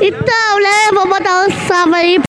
Então, né? Vou botar um salve aí